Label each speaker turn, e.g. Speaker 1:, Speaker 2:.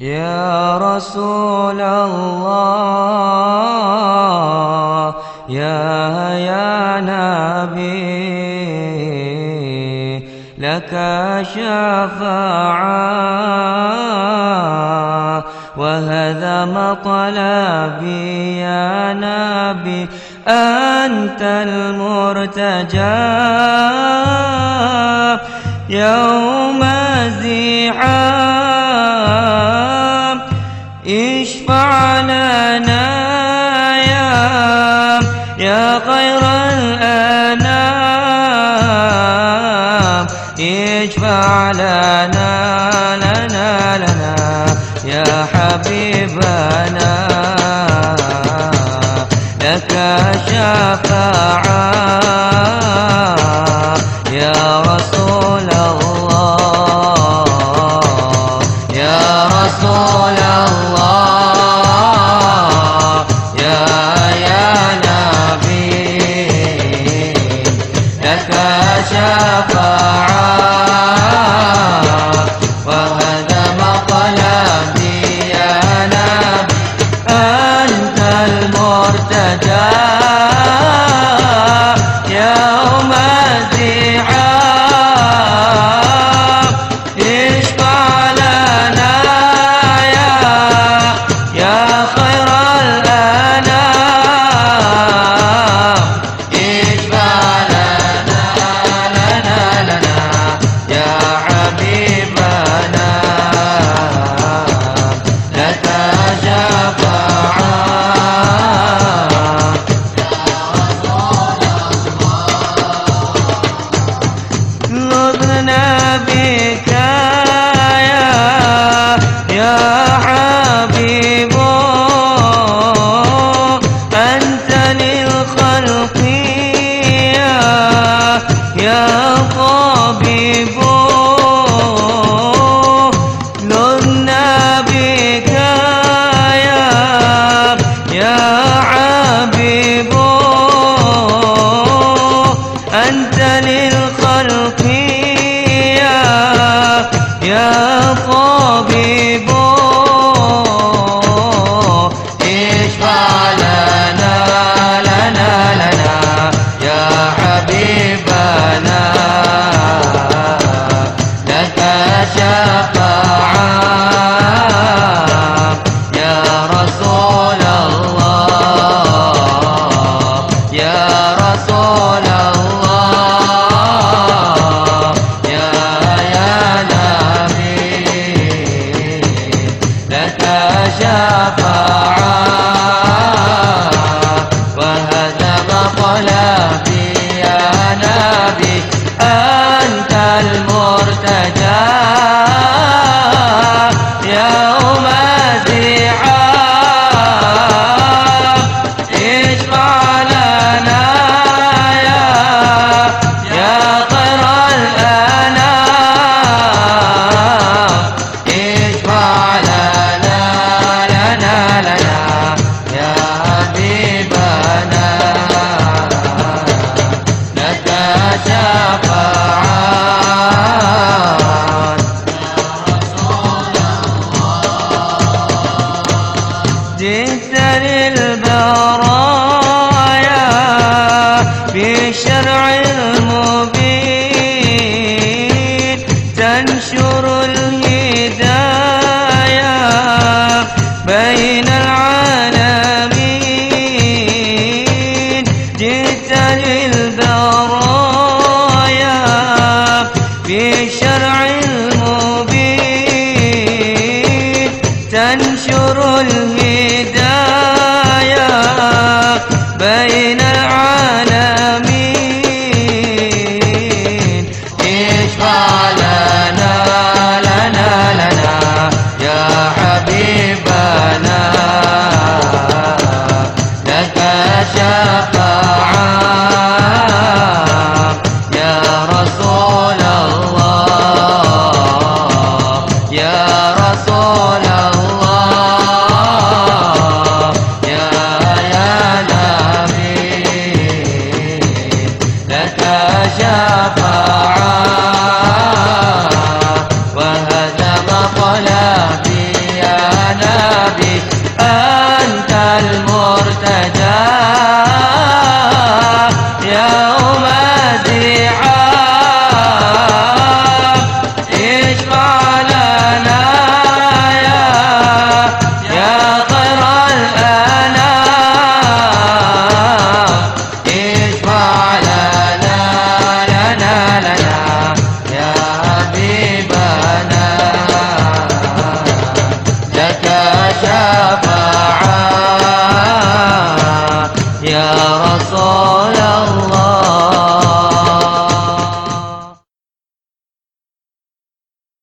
Speaker 1: يا رسول الله يا يا نبي لك شفاعة وهذا مطلبي يا نبي أنت المرتجى. يوم الزحام اشفع لنا يا يا خير الأنام. اشفع لنا لنا لنا يا حبيبنا. لك شفاعة.
Speaker 2: يا طبيب لنا بك رسول الله